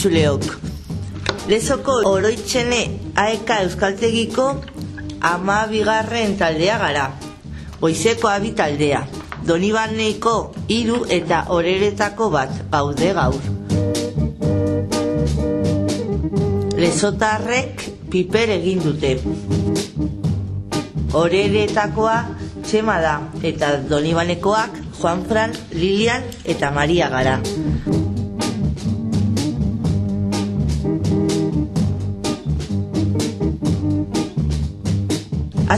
entzuleok. Lezoko oroitzene aeka euskaltegiko ama bigarren taldea gara. Goizeko abi taldea. Donibaneiko hiru eta horeretako bat gaude gaur. Lezotarrek piper egin dute. Horeretakoa txema da eta Donibanekoak Juan Fran, Lilian eta Maria gara.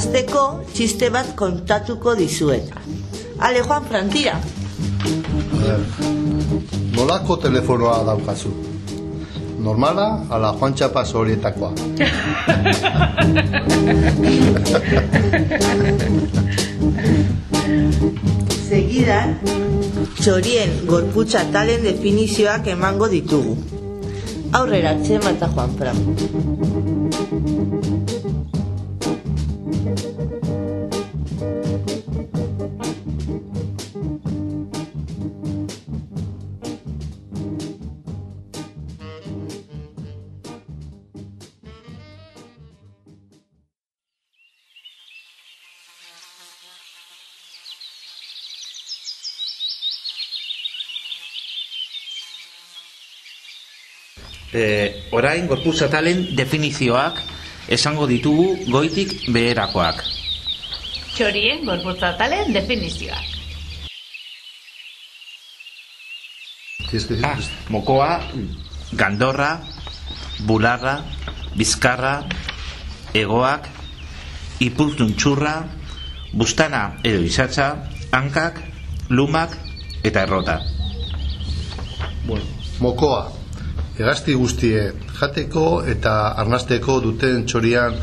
Azteko txiste bat kontatuko dizuet. Ale, Juan Fran, tira. Nolako telefonoa daukazu? Normala, ala Juan Txapas horietakoa. Segidan, txorien gorputza talen definizioak emango ditugu. Aurrera, txema eta Juan Fran. E, orain gorputz atalen definizioak esango ditugu goitik beherakoak. Txorien gorputza talen definizioak. Ah, mokoa, gandorra, bularra, bizkarra, egoak, ipurtuntxurra, bustana edo izatza, hankak, lumak eta errota. bueno, mokoa, hegazti guztie, jateko eta arnasteko duten txorian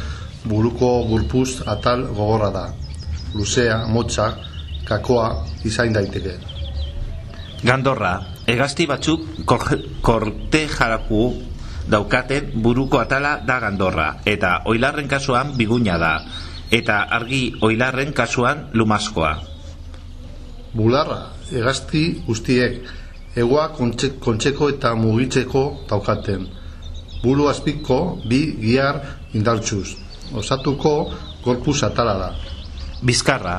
buruko gurpuz atal gogorra da. Luzea, motza, kakoa izain daiteke. Gandorra, egazti batzuk kor- korte jaraku daukaten buruko atala da gandorra, eta oilarren kasuan biguña da, eta argi oilarren kasuan lumazkoa. Bularra, hegazti guztiek, egoa kontxe, kontxeko eta mugitzeko daukaten. Buru azpiko bi gihar indartsuz. Osatuko gorpuz atala da. Bizkarra,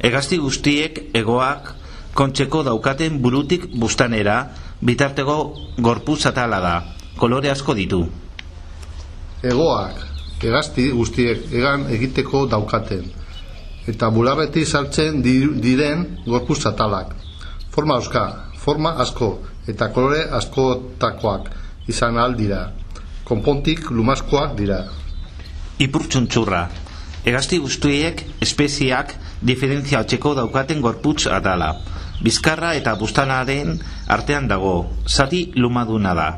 egazti guztiek egoak kontxeko daukaten burutik bustanera, bitartego gorpuz atala da, kolore asko ditu. Egoak, hegazti guztiek egan egiteko daukaten. Eta bularretik sartzen di- diren gorpuz atalak. Forma euska, forma asko eta kolore askotakoak izan ahal dira. Konpontik lumazkoak dira. Ipurtsuntxurra, egazti guztiek espeziak diferentzia hotxeko daukaten gorputz atala. Bizkarra eta bustanaren artean dago, zati lumaduna da.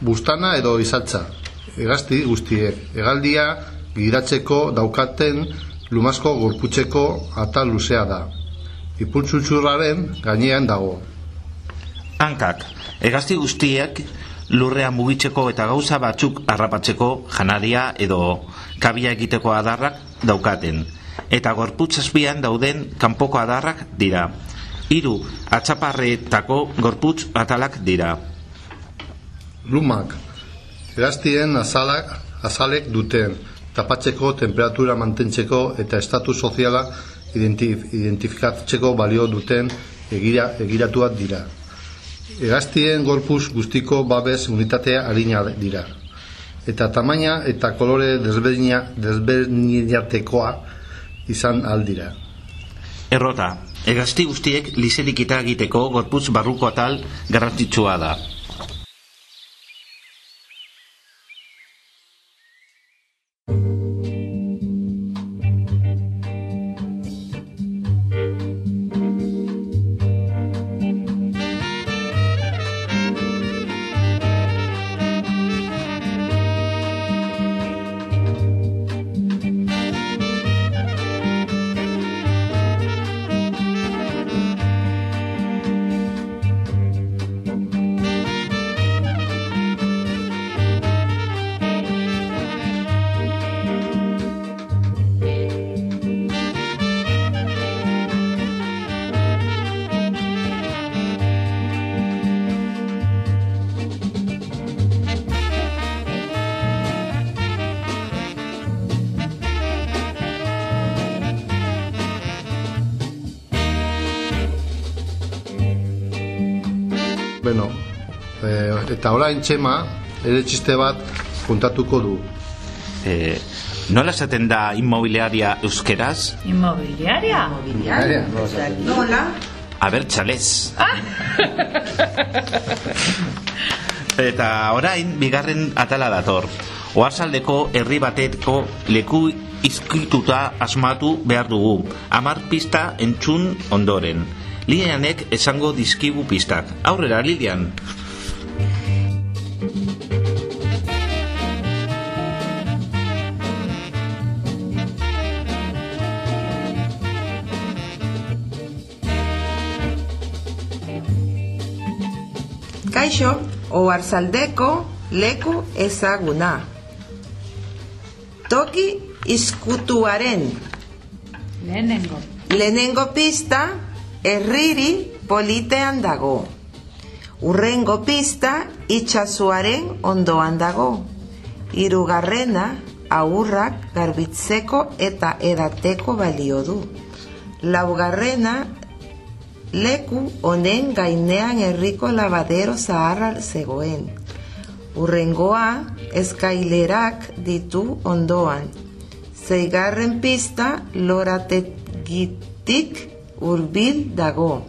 Bustana edo izatza, hegazti guztiek, hegaldia giratzeko daukaten lumazko gorputzeko atal luzea da. Ipurtsuntxurraren gainean dago. Hankak, egazti guztiek lurrean mugitzeko eta gauza batzuk harrapatzeko janaria edo kabia egiteko adarrak daukaten. Eta gorputz azpian dauden kanpoko adarrak dira. Hiru atxaparretako gorputz atalak dira. Lumak, hegaztien azalak, azalek duten, tapatzeko, temperatura mantentzeko eta estatu soziala identif, identifikatzeko balio duten egira, egiratuak dira. Hegaztien gorpuz guztiko babes unitatea harina dira. Eta tamaina eta kolore desberdina, desberdinatekoa izan aldira. Errota, hegazti guztiek liserikita egiteko gorputz barruko atal garrantzitsua da. Eta orain txema, ere txiste bat kontatuko du. E, nola esaten da inmobiliaria euskeraz? Inmobiliaria? Nola? Abertxalez. Eta orain, bigarren atala dator. Oarzaldeko herri bateko leku izkituta asmatu behar dugu. Amar pista entzun ondoren. Lilianek esango dizkigu pistak. Aurrera, Lilian. Kaixo, oarzaldeko leku ezaguna. Toki izkutuaren Lehenengo. lehenengo pista herriri politean dago. Urrengo pista itxasuaren ondoan dago. Hirugarrena aurrak garbitzeko eta edateko balio du. Laugarrena leku honen gainean herriko labadero zaharra zegoen. Urrengoa eskailerak ditu ondoan. Zeigarren pista lorategitik hurbil dago.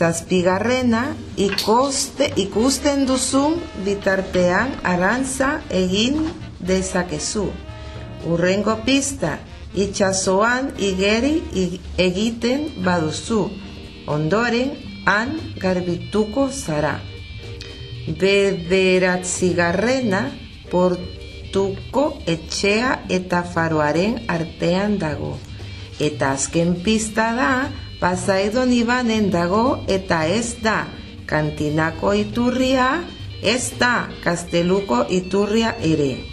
Zazpigarrena ikoste, ikusten duzun bitartean arantza egin dezakezu. Urrengo pista itxasoan igeri ig- egiten baduzu. Ondoren han garbituko zara. Bederatzigarrena portuko etxea eta faroaren artean dago. Eta azken pista da, pasaidon ibanen dago eta ez da kantinako iturria, ez da kasteluko iturria ere.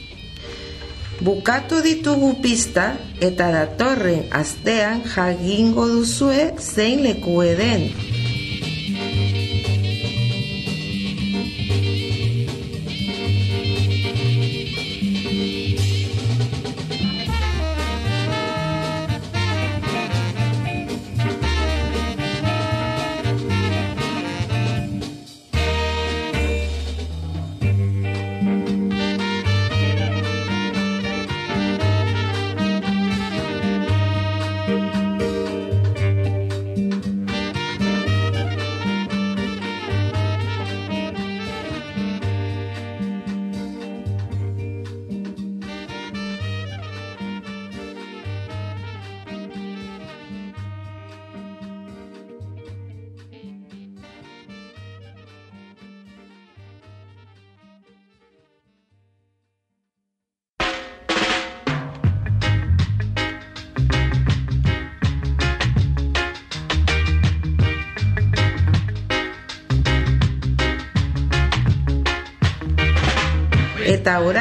Bukatu ditugu pista eta datorren astean jagingo duzue zein lekue den.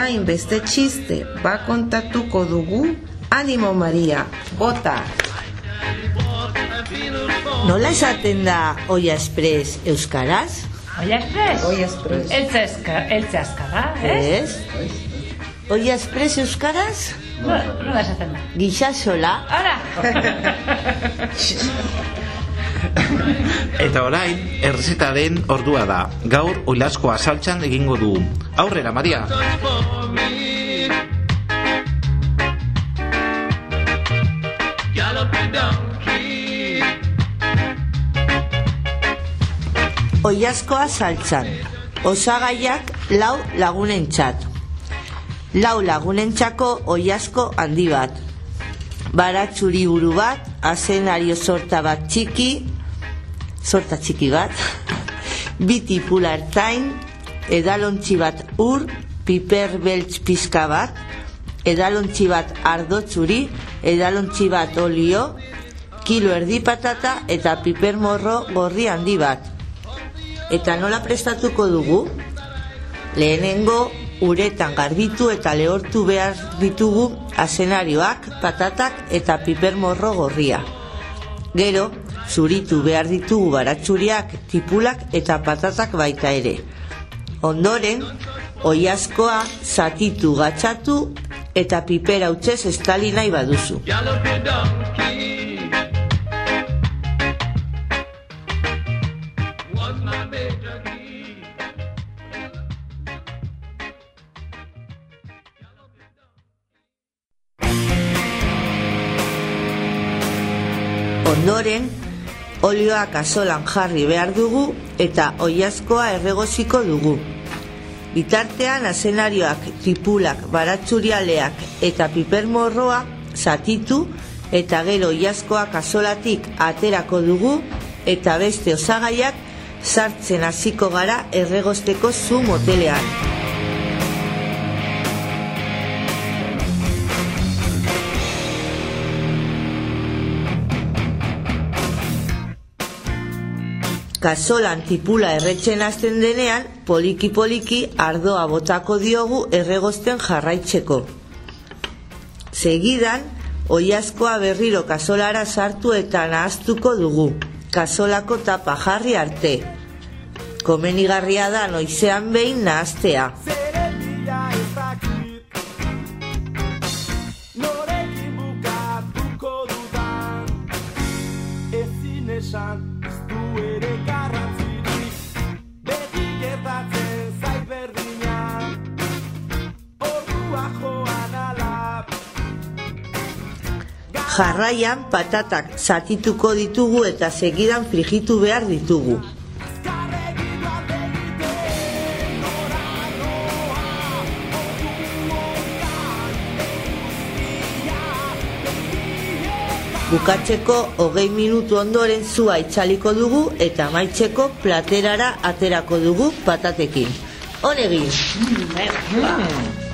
Orain beste txiste ba kontatuko dugu Animo Maria, bota! Nola esaten da Oia Express euskaraz? Oia Express? Oia Express. Eltze eska, eltze azkara, eh? Ez? Oia Express euskaraz? No, nola esaten da? Gixasola? Ara! Eta orain, errezetaren ordua da. Gaur, oilazkoa saltxan egingo du. Aurrera, Maria! Oiazkoa saltzan. Osagaiak lau lagunentzat. Lau lagunentzako oiazko handi bat. Baratzuri buru bat, azenario sorta bat txiki, sorta txiki bat, biti pulartain, edalontzi bat ur, piper beltz pizka bat, edalontzi bat ardotzuri, edalontzi bat olio, kilo erdi patata eta piper morro gorri handi bat. Eta nola prestatuko dugu? Lehenengo uretan garbitu eta lehortu behar ditugu azenarioak, patatak eta piper morro gorria. Gero, zuritu behar ditugu baratzuriak, tipulak eta patatak baita ere. Ondoren, oiazkoa zatitu gatxatu eta piper hautzez estali nahi baduzu. Ondoren, olioa kasolan jarri behar dugu eta oiazkoa erregoziko dugu. Bitartean azenarioak, tipulak, baratzurialeak eta pipermorroa zatitu eta gero oiazkoa kasolatik aterako dugu eta beste osagaiak sartzen hasiko gara erregozteko zu motelean. Kasolan tipula erretzen hasten denean, poliki-poliki ardoa botako diogu erregozten jarraitzeko. Segidan, oiazkoa berriro kasolara sartu eta nahaztuko dugu, kasolako tapa jarri arte. Komenigarria da noizean behin nahaztea. Jarraian patatak zatituko ditugu eta segidan frigitu behar ditugu. Bukatzeko hogei minutu ondoren zua itxaliko dugu eta amaitzeko platerara aterako dugu patatekin. Honegin! Bero,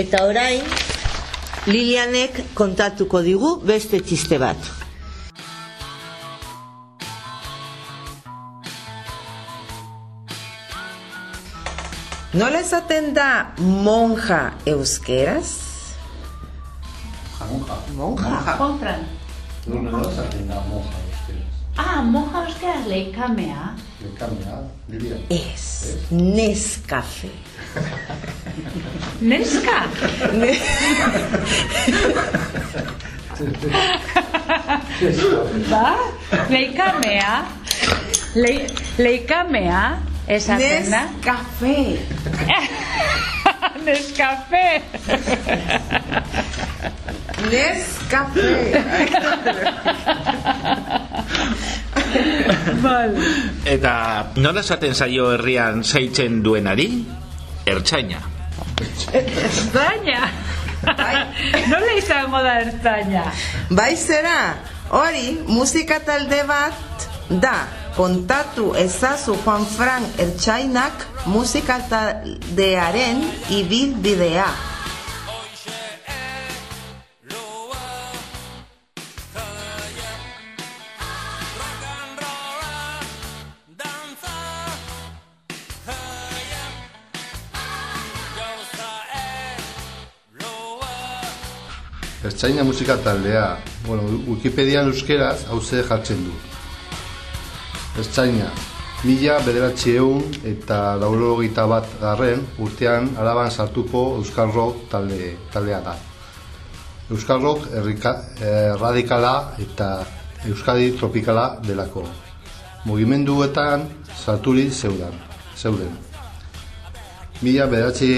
Eta orain, Lilianek kontatuko digu beste txiste bat. Nola esaten da monja euskeraz? Monja. Juanfran. Ah, monja euskera leikamea. Ez, Nescafe. Neska. ba, leikamea. Le, leikamea. Esaten da. Nescafe. Neskafe. Nescafe. Vale. Eta nola esaten zaio herrian zaitzen duenari? Ertzaina. Ertzaina. Nola izango da ertzaina? Bai zera, hori musika talde bat da. Kontatu ezazu Juan Fran Ertxainak musika taldearen ibil Ertzaina musika taldea. Bueno, Wikipedian euskeraz hauze jartzen du. Ertzaina, mila bederatzi egun eta laurogeita bat garren urtean araban sartuko Euskal Rock talde, taldea da. Euskal Rock errika, erradikala eta Euskadi tropikala delako. Mugimenduetan sarturi zeudan, zeuden. Mila bederatzi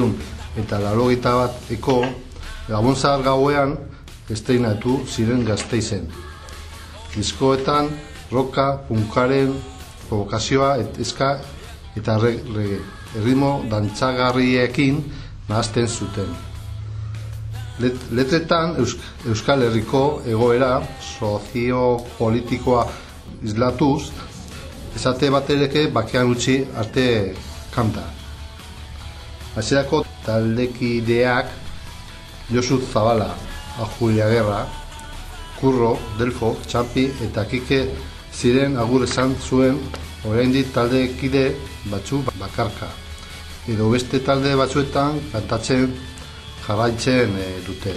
egun eta laurogeita bat eko Gabonzar gauean estreinatu ziren gazteizen. Diskoetan roka, punkaren, provokazioa, et, eska eta re- reggae. Erritmo dantzagarriekin nahazten zuten. Let, letretan Eusk, Euskal Herriko egoera soziopolitikoa islatuz, esate batereke bakean utzi arte kanta. Hasierako taldekideak Josu Zabala, Ajulia Guerra, Kurro, Delfo, Txampi eta Kike ziren agur esan zuen oraindik taldekide batzu bakarka. Edo beste talde batzuetan kantatzen jarraitzen e, dute.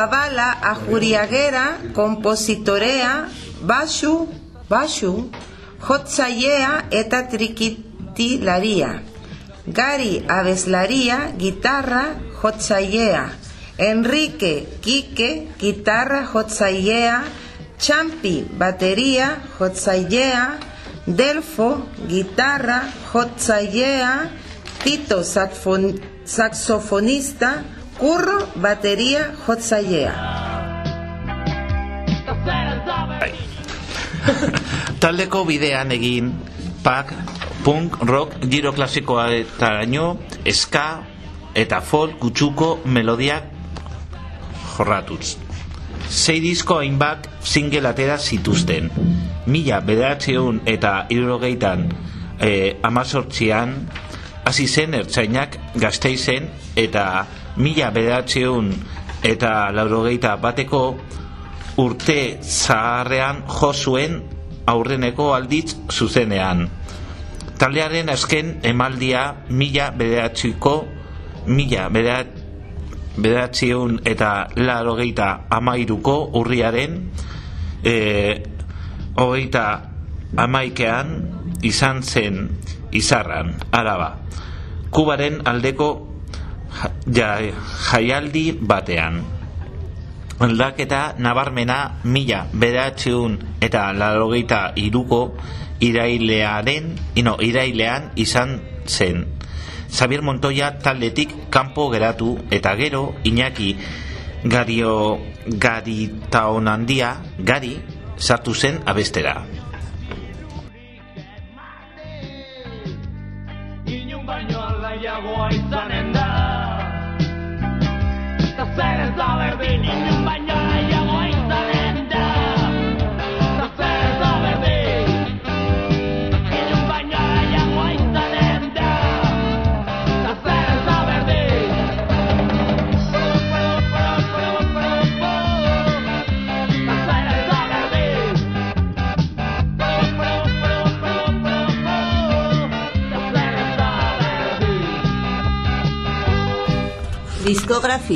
Zabala Ajuriagera kompositorea Basu, basu Jotzailea eta trikitilaria Gari abeslaria gitarra jotzailea Enrique Kike gitarra jotzailea Champi bateria jotzailea Delfo gitarra jotzailea Tito saxfon- saxofonista, Curro batería jotzailea. Taldeko bidean egin pak, punk, rock, giro klasikoa eta gaino, ska eta folk gutxuko melodiak jorratuz. Sei disko hainbat single atera zituzten. Mila bederatzeun eta irrogeitan eh, amazortzian hasi zen ertzainak gazteizen eta mila bederatzeun eta laurogeita bateko urte zaharrean jo zuen aurreneko alditz zuzenean. Taldearen azken emaldia mila bederatziko mila bederat, bederatziun eta larogeita amairuko urriaren e, hogeita amaikean izan zen izarran, araba. Kubaren aldeko ja- ja- jaialdi batean. Aldaketa nabarmena mila bederatziun eta larogeita iruko irailearen, ino, irailean izan zen. Xavier Montoya taldetik kanpo geratu eta gero Iñaki Gario Garitaonandia Gari sartu zen abestera. Baino alaiagoa izanen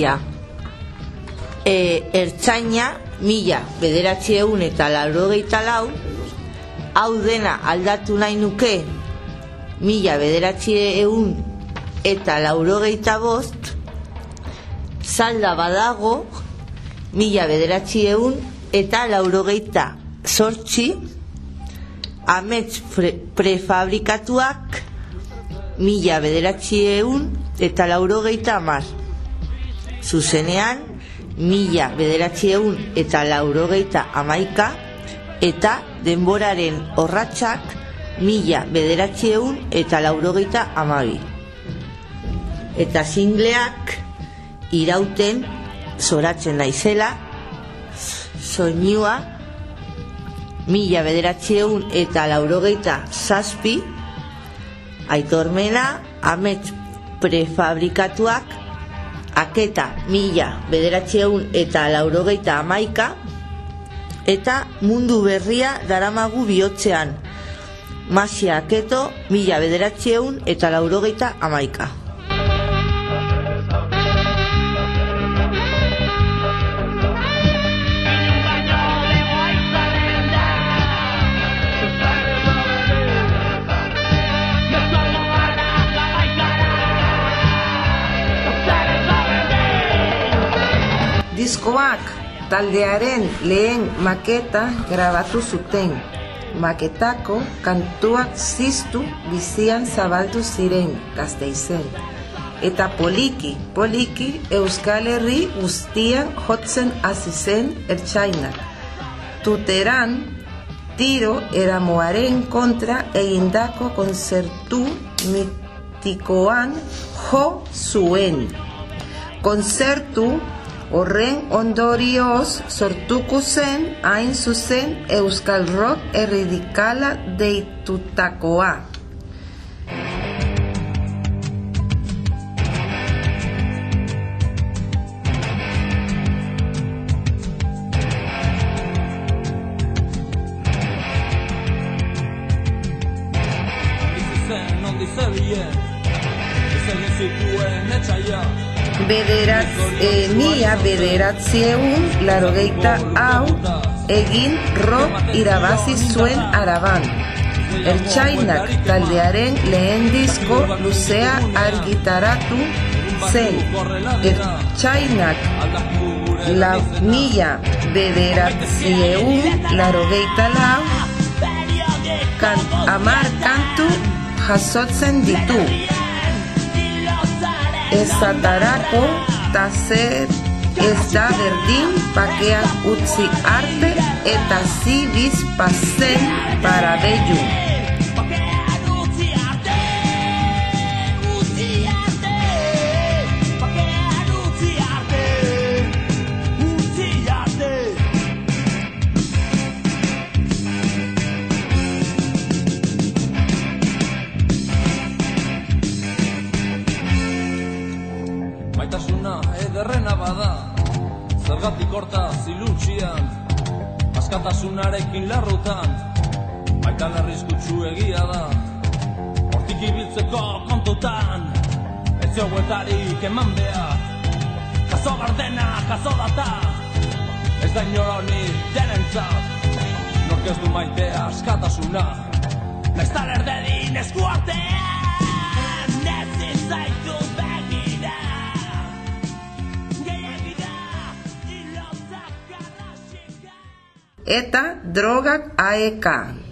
zer e, Ertzaina mila bederatzi eta laurogeita lau hau dena aldatu nahi nuke mila bederatzi egun eta laurogeita bost salda badago mila bederatzi egun eta laurogeita sortzi amets pre, prefabrikatuak mila bederatzi eta laurogeita amar zuzenean mila bederatziehun eta laurogeita amaika eta denboraren horratxak mila bederatziehun eta laurogeita amabi eta singleak irauten zoratzen naizela soinua mila bederatziehun eta laurogeita zazpi aitormena amets prefabrikatuak aketa mila bederatziehun eta laurogeita amaika eta mundu berria daramagu bihotzean. Masia aketo mila bederatziehun eta laurogeita amaika Diskoak taldearen lehen maketa grabatu zuten. Maketako kantuak ziztu bizian zabaldu ziren gazteizen. Eta poliki, poliki Euskal Herri guztian jotzen hasi zen ertsainak. Tuteran, tiro eramoaren kontra egindako konzertu mitikoan jo zuen. Konzertu horren ondorioz sortuko zen hain zuzen Euskal Rock erridikala deitutakoa. E, mila bederatzieun larogeita hau egin rock irabazi zuen araban. Ertsainak taldearen lehen disko luzea argitaratu zen. Ertsainak la mila bederatzieun larogeita lau kan, amar kantu jasotzen ditu. Esatarako tazer ez da berdin pakean utzi arte eta zi bizpazen para bellu. AEK.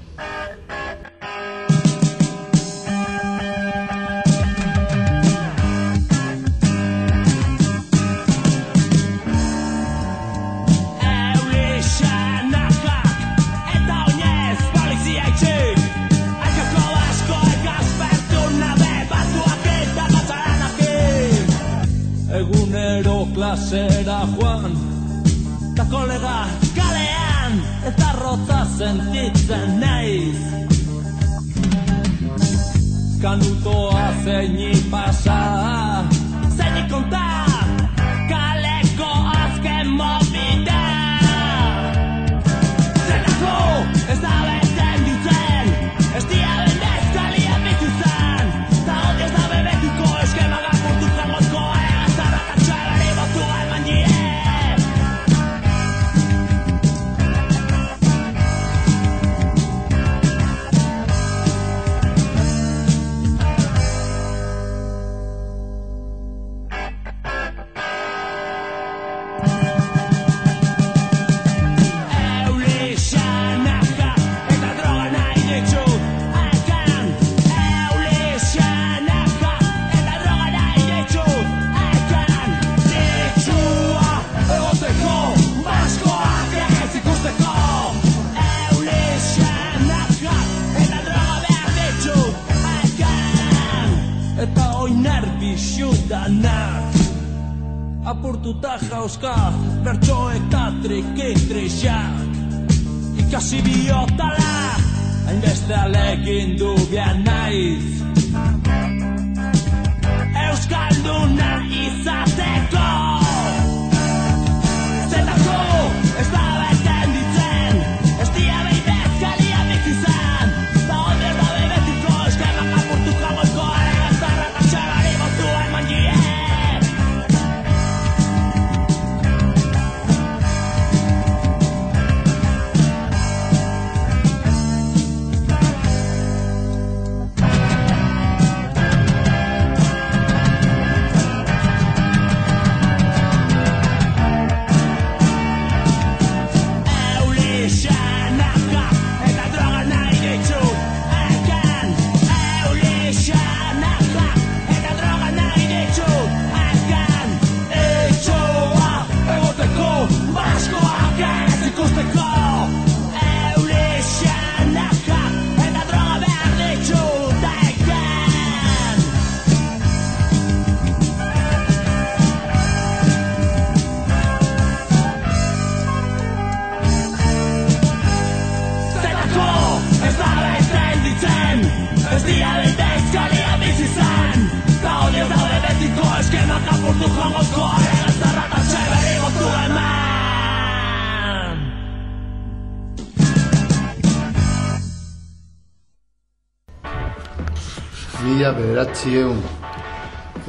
Bederatziehun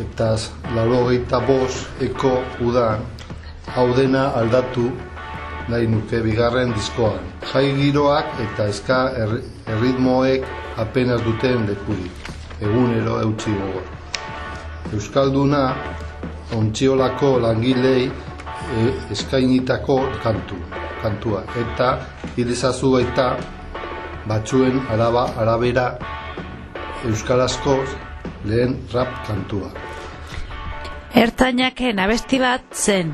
eta laurogeita bost eko udan hau dena aldatu nahi nuke bigarren diskoan. Jai giroak eta eska er, erritmoek apenas duten lekurik, egunero eutxi gogor. Euskalduna ontziolako langilei e, eskainitako kantu, kantua eta irezazu baita batzuen araba arabera euskarazko lehen rap kantua. Ertainaken abesti bat zen.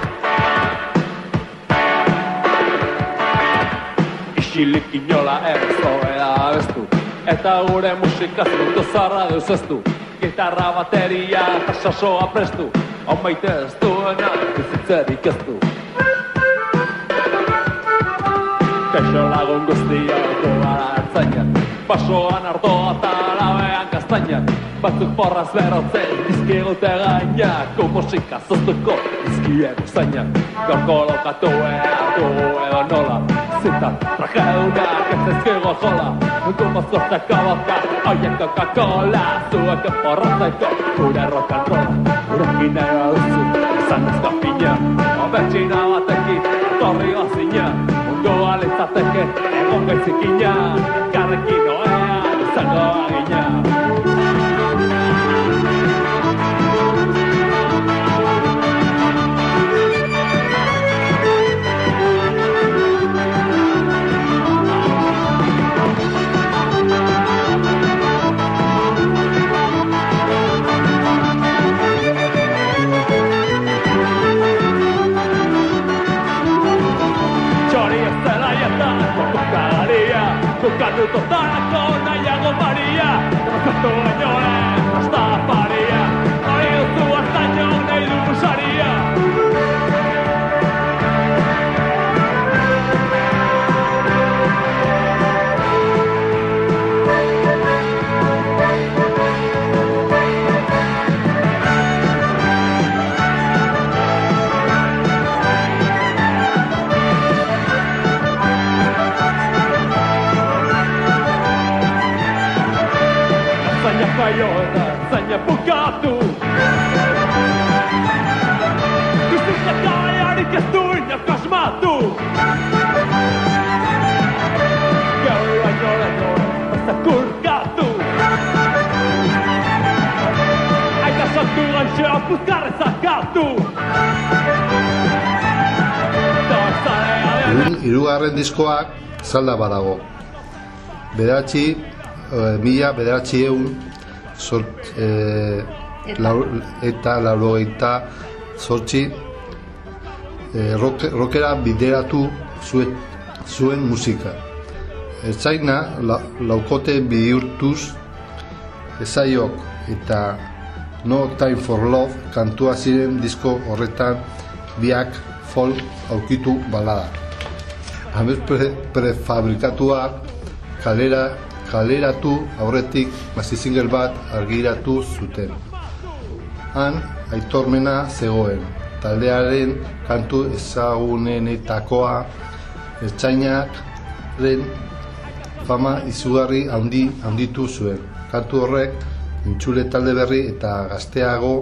Isilik inola ez hobeda abestu. Eta gure musika zuntu zarra deuzeztu Gitarra, bateria eta sasoa prestu. Hau maite ez duena bizitzerik ez du. Kaixo lagun guztiak gara ertzainak. Pasoan ardoa eta labean gaztainak Batzuk porraz berotzen dizkigute gainako musika zoztuko dizkiegu zainak. Gorko lokatu hartu edo nola. Zita trajedunak ez ezkigo jola. Gumo zorteko boka, oien Coca-Cola. Zuek porrazaiko gure rock and roll. Gurekin nahi baduzu, izan ezko pina Obertxina batekin, torri gozina Mundu alitzateke, egon gaitzikina Karrekin oean, izango Bukatu totarako nahiago maria Demazatu Hirugarren diskoak zalda badago. Bederatzi, eh, mila bederatzi eun, zort, eh, lau, eta laurogeita zortzi eh, rock, rockera bideratu zuen, zuen musika. Ertzaina la, laukote bihurtuz ezaiok eta No Time for Love kantua ziren disko horretan biak folk aurkitu balada. Amez pre, prefabrikatuak kalera, kaleratu aurretik mazi single bat argiratu zuten. Han aitormena zegoen. Taldearen kantu ezagunenetakoa ertzainaren fama izugarri handi handitu zuen. Kantu horrek entzule talde berri eta gazteago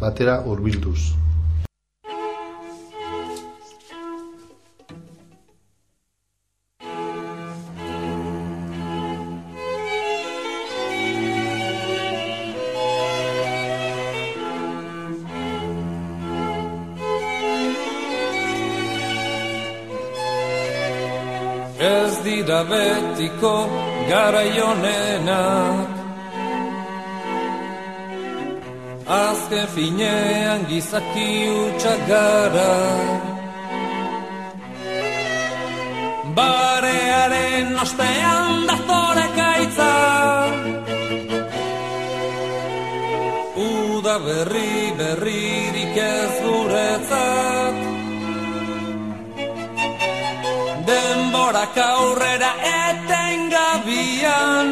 batera hurbilduz. Ez dira betiko garaionenak Azken finean gizaki utxak gara. Barearen ostean da zorekaitza. Uda berri berririk ez guretzat Denborak aurrera etengabian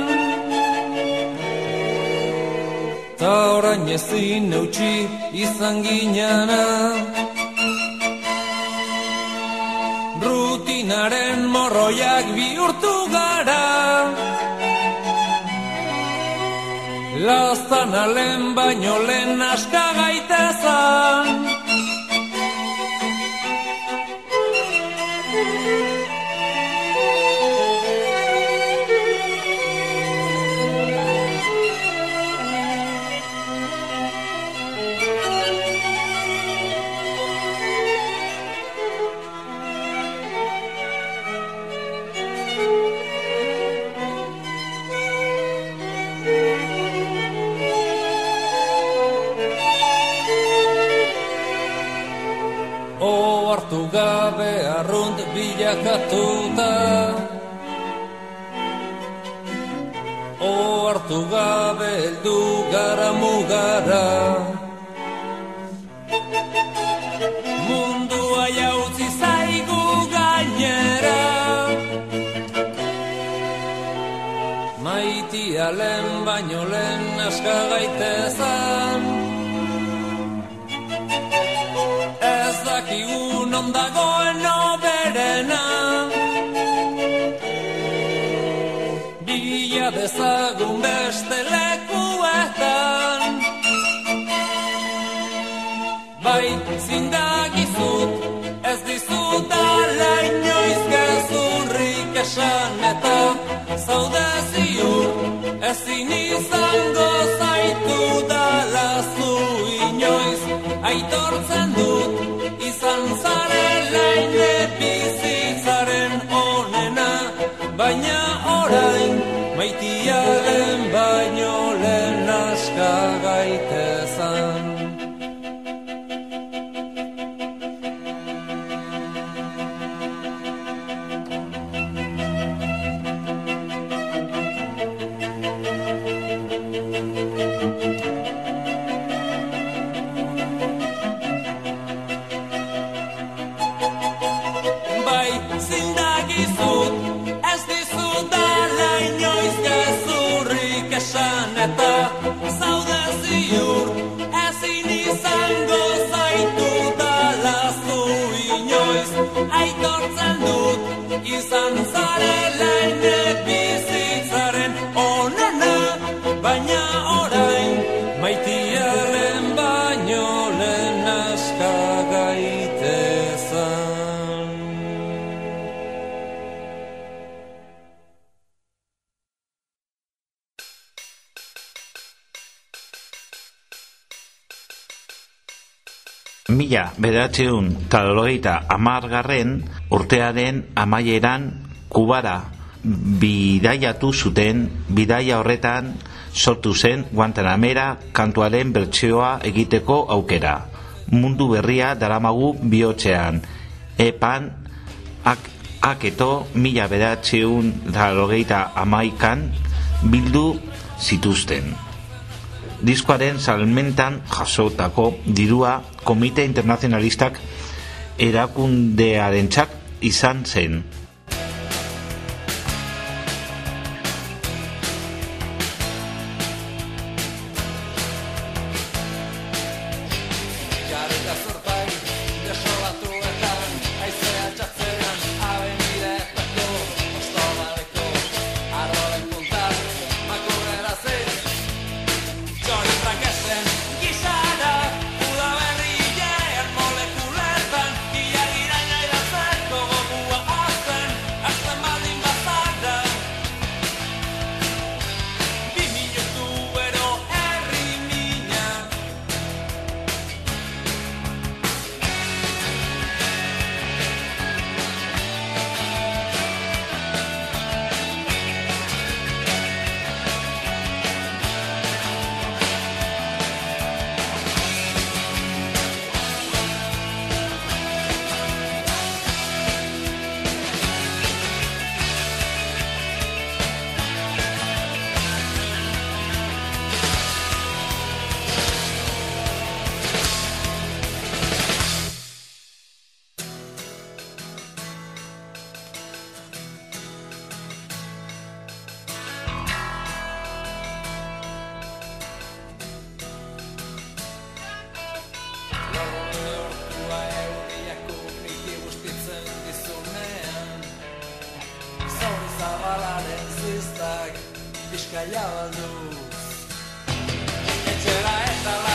Ta orain ezin eutxi izan ginana Rutinaren morroiak bihurtu gara. Laztan alen baino lehen aska gaitezan bilakatuta Ohartu gabe heldu gara mugara. Mundua jautzi zaigu gainera. Maitia lehen baino lehen aska gaitezan. Ez dakigu non dagoen dezagun beste lekuetan Bai zindagizut ez dizut ala inoiz gezurrik esan eta zaude ziur ezin izango zaitu dala zu inoiz. Aitortzen bederatzeun talogeita amargarren urtearen amaieran kubara bidaiatu zuten bidaia horretan sortu zen Guantanamera kantuaren bertsioa egiteko aukera. Mundu berria daramagu bihotzean. Epan ak, aketo mila bederatzeun talogeita amaikan bildu zituzten. Diskoaren salmentan jasotako dirua Komite Internazionalistak erakundearentzat izan zen. Bizkaia balduz Etxera eta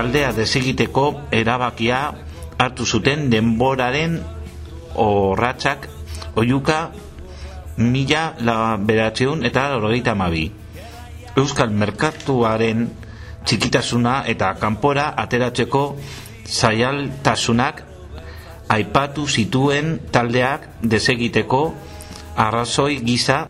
taldea desegiteko erabakia hartu zuten denboraren horratzak oiuka mila la beratzeun eta laurogeita amabi. Euskal Merkatuaren txikitasuna eta kanpora ateratzeko zaialtasunak aipatu zituen taldeak desegiteko arrazoi gisa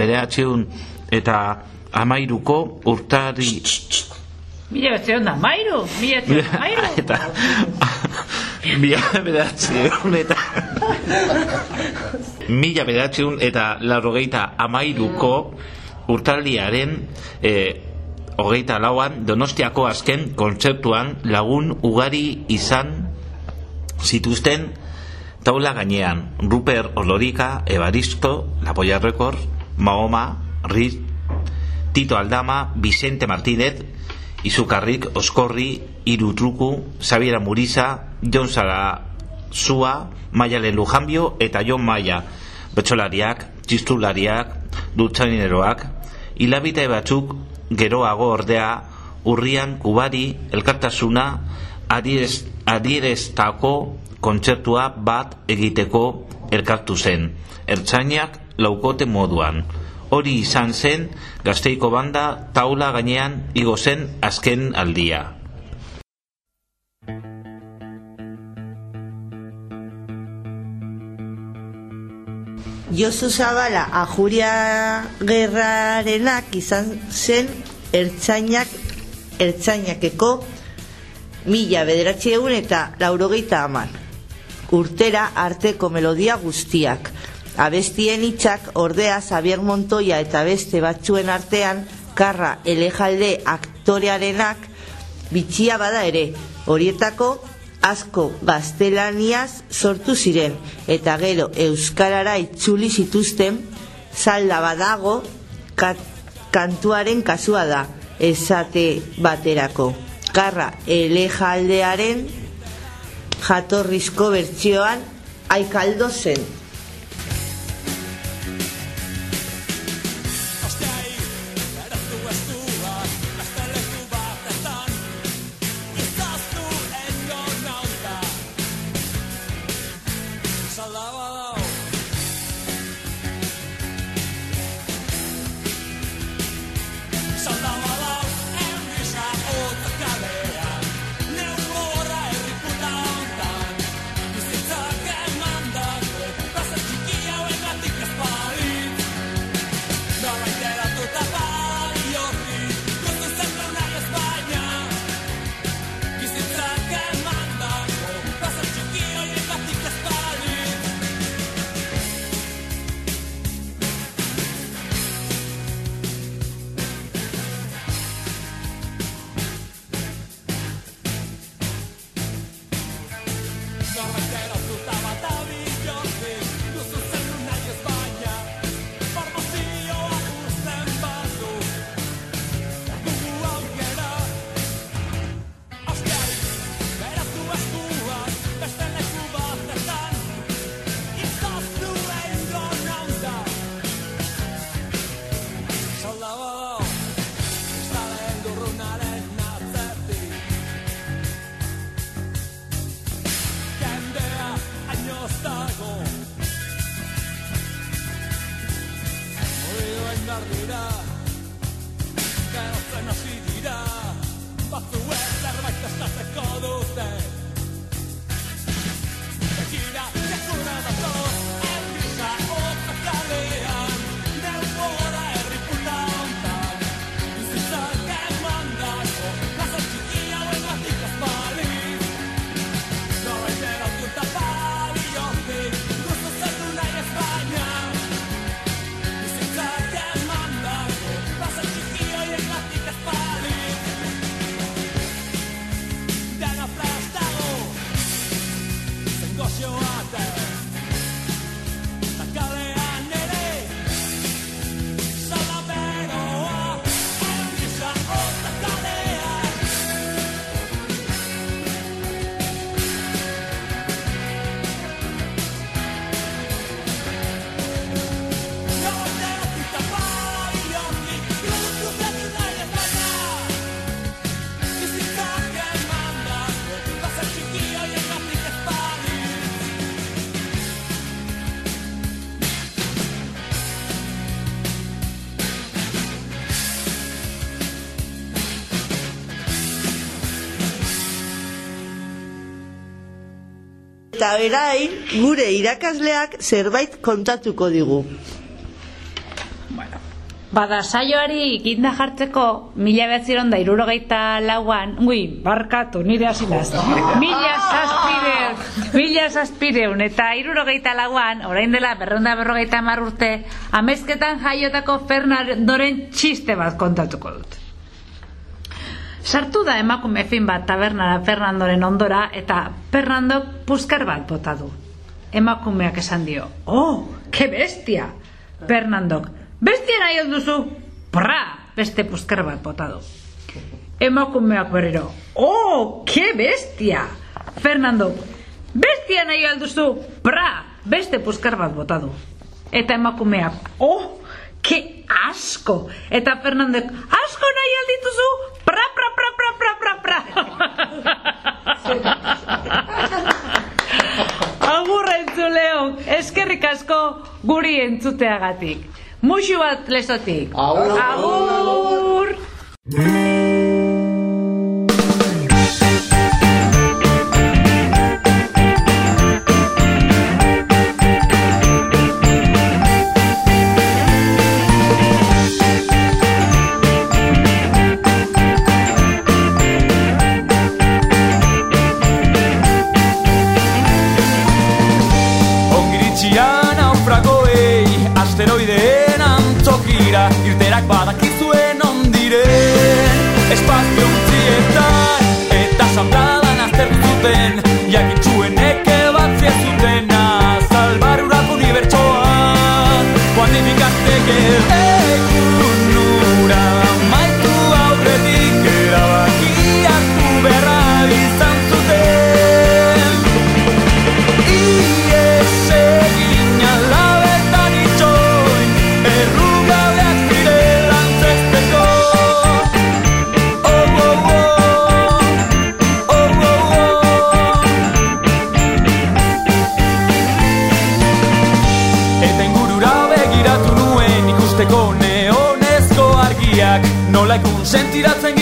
bereatzeun eta amairuko urtari Mila betzion da, mairu? Mila betzion da, mairu? eta mila beratzeun eta mila beratzeun eta laurogeita amairuko urtaldiaren eh, hogeita lauan donostiako azken kontzertuan lagun ugari izan zituzten taula gainean Ruper Olorika, Evaristo, La Polla Record, Mahoma, Riz, Tito Aldama, Vicente Martínez, Izukarrik, Oskorri, Iru Truku, Xabiera Murisa, Jon Sara Zua, Maialen Lujambio eta Jon Maia, Betxolariak, Txistulariak, Dutxanineroak, hilabite batzuk geroago ordea urrian kubari elkartasuna adierez, adiereztako kontzertua bat egiteko elkartu zen. Ertzainak laukote moduan. Hori izan zen gazteiko banda taula gainean igo zen azken aldia. Josu Zabala ajuria gerrarenak izan zen ertzainak ertzainakeko mila bederatzi egun eta laurogeita aman. Urtera arteko melodia guztiak. Abestien hitzak ordea Xavier Montoya eta beste batzuen artean karra elejalde aktorearenak bitxia bada ere. Horietako asko gaztelaniaz sortu ziren eta gero euskarara itzuli zituzten salda badago kat, kantuaren kasua da esate baterako. Karra elejaldearen jatorrizko bertsioan aikaldo zen. Eta berain, gure irakasleak zerbait kontatuko digu. Bada saioari ikinda jartzeko mila behatziron da irurogeita lauan, ui, barkatu, nire asinaz. Mila zazpireun, mila zazpireun, eta irurogeita lauan, orain dela berronda berrogeita hamar urte, amezketan jaiotako Fernandoren txiste bat kontatuko dut. Sartu da emakume fin bat tabernara Fernandoren ondora eta Fernandok puskar bat bota du. Emakumeak esan dio, oh, ke bestia! Fernandok, bestia nahi duzu? Pra! Beste puskar bat bota du. Emakumeak berriro, oh, ke bestia! Fernandok, bestia nahi alduzu? Pra! Beste puskar bat bota du. Eta emakumeak, oh, Ke asko! Eta Fernandek, asko nahi aldituzu, pra, pra, pra, pra, pra, pra, pra. Agurra entzuleon, eskerrik asko guri entzuteagatik. Muxu bat lesotik. Agur! Agur! Sentiratzen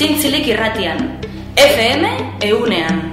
Zintzilik irratian. FM eunean